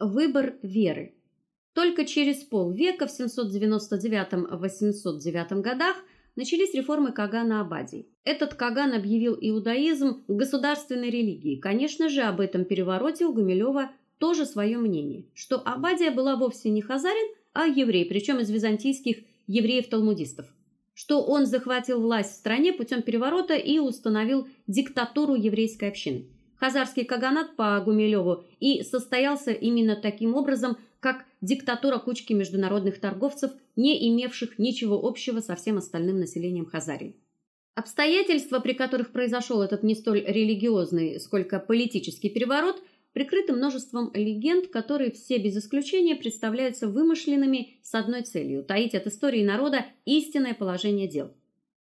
Выбор веры. Только через полвека в 799-809 годах начались реформы Кагана Абадии. Этот Каган объявил иудаизм государственной религией. Конечно же, об этом перевороте у Гумилева тоже свое мнение, что Абадия была вовсе не хазарин, а еврей, причем из византийских евреев-талмудистов. Что он захватил власть в стране путем переворота и установил диктатуру еврейской общины. Хазарский каганат по Гумилеву и состоялся именно таким образом, как диктатура кучки международных торговцев, не имевших ничего общего со всем остальным населением Хазарии. Обстоятельства, при которых произошел этот не столь религиозный, сколько политический переворот, прикрыты множеством легенд, которые все без исключения представляются вымышленными с одной целью таить от истории народа истинное положение дел.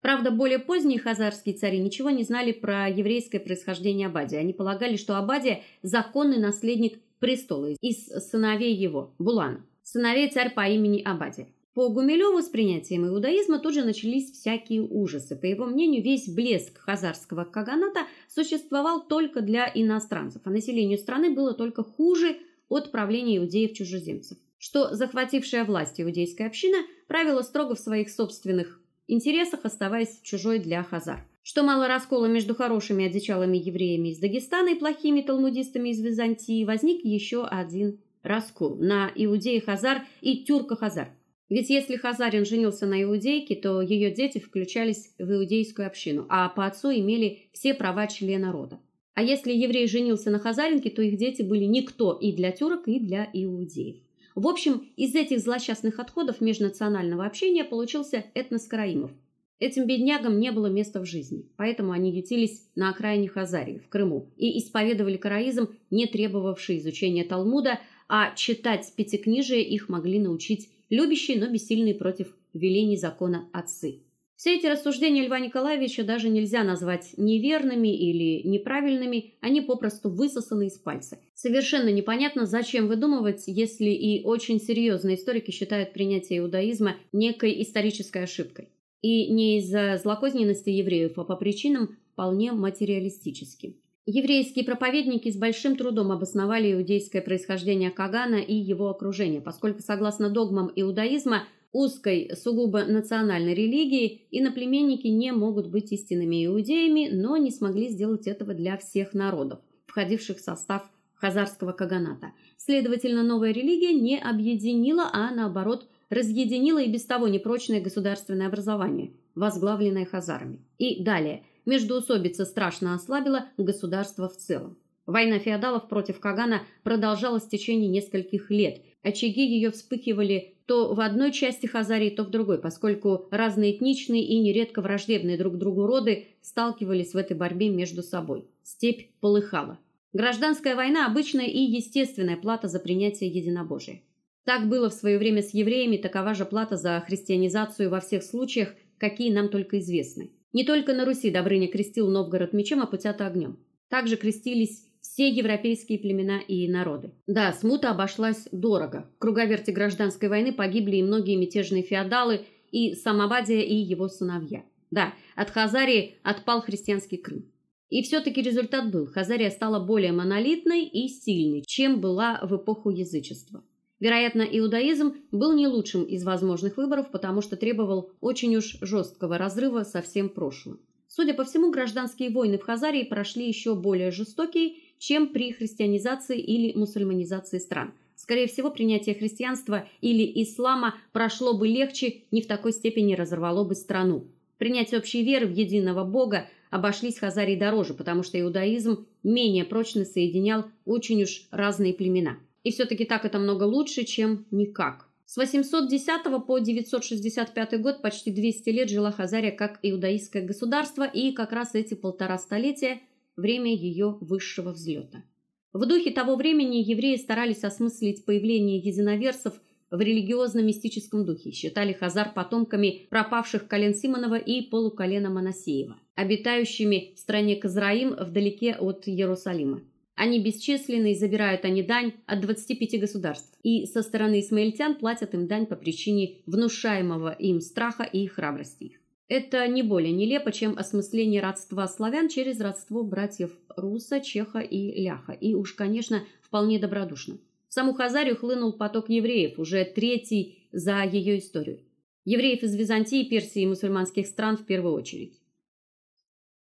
Правда, более поздние хазарские цари ничего не знали про еврейское происхождение Абадия. Они полагали, что Абадия законный наследник престола из сыновей его, Булана, сыновей царь по имени Абадия. По Гумилеву с принятием иудаизма тут же начались всякие ужасы. По его мнению, весь блеск хазарского каганата существовал только для иностранцев, а населению страны было только хуже от правления иудеев-чужеземцев. Что захватившая власть иудейская община правила строго в своих собственных интересах, оставаясь чужой для хазар. Что мало раскола между хорошими одичалыми евреями из Дагестана и плохими талмудистами из Византии, возник еще один раскол на иудеи-хазар и тюрко-хазар. Ведь если хазарин женился на иудейке, то ее дети включались в иудейскую общину, а по отцу имели все права члена рода. А если еврей женился на хазаринке, то их дети были никто и для тюрок, и для иудеев. В общем, из этих злосчастных отходов межнационального общения получился этнос караимов. Этим беднягам не было места в жизни, поэтому они ютились на окраине Хазарии, в Крыму, и исповедовали караизм, не требовавший изучения Талмуда, а читать пятикнижие их могли научить любящие, но бессильные против велений закона отцы. Все эти рассуждения Льва Николаевича даже нельзя назвать неверными или неправильными, они попросту высосаны из пальца. Совершенно непонятно, зачем выдумывать, если и очень серьезные историки считают принятие иудаизма некой исторической ошибкой. И не из-за злокозненности евреев, а по причинам вполне материалистическим. Еврейские проповедники с большим трудом обосновали иудейское происхождение Кагана и его окружения, поскольку согласно догмам иудаизма узкой, сугубо национальной религии, иноплеменники не могут быть истинными иудеями, но не смогли сделать этого для всех народов, входивших в состав хазарского каганата. Следовательно, новая религия не объединила, а наоборот, разъединила и без того непрочное государственное образование, возглавленное хазарами. И далее, междоусобица страшно ослабила государство в целом. Война феодалов против Кагана продолжалась в течение нескольких лет. Очаги ее вспыхивали то в одной части Хазарии, то в другой, поскольку разные этничные и нередко враждебные друг другу роды сталкивались в этой борьбе между собой. Степь полыхала. Гражданская война обычная и естественная плата за принятие единобожия. Так было в свое время с евреями, такова же плата за христианизацию во всех случаях, какие нам только известны. Не только на Руси Добрыня крестил Новгород мечом, а Путята огнем. Также крестились все европейские племена и народы. Да, смута обошлась дорого. В круговерте гражданской войны погибли и многие мятежные феодалы, и Самобадия, и его сыновья. Да, от Хазарии отпал христианский Крым. И все таки результат был. Хазария стала более монолитной и сильной, чем была в эпоху язычества. Вероятно, иудаизм был не лучшим из возможных выборов, потому что требовал очень уж жесткого разрыва со всем прошлым. Судя по всему, гражданские войны в Хазарии прошли еще более жестокие чем при христианизации или мусульманизации стран. Скорее всего, принятие христианства или ислама прошло бы легче, не в такой степени разорвало бы страну. Принятие общей веры в единого Бога обошлись Хазарии дороже, потому что иудаизм менее прочно соединял очень уж разные племена. И все таки так это много лучше, чем никак. С 810 по 965 год почти 200 лет жила Хазария как иудаистское государство, и как раз эти полтора столетия – время ее высшего взлета. В духе того времени евреи старались осмыслить появление единоверцев в религиозно-мистическом духе, считали хазар потомками пропавших колен Симонова и полуколена Манасеева, обитающими в стране Казраим вдалеке от Иерусалима. Они бесчисленны и забирают они дань от 25 государств, и со стороны исмаильтян платят им дань по причине внушаемого им страха и храбрости. Это не более нелепо, чем осмысление родства славян через родство братьев Руса, Чеха и Ляха, и уж, конечно, вполне добродушно. В саму Хазарию хлынул поток евреев, уже третий за ее историю. Евреев из Византии, Персии и мусульманских стран в первую очередь.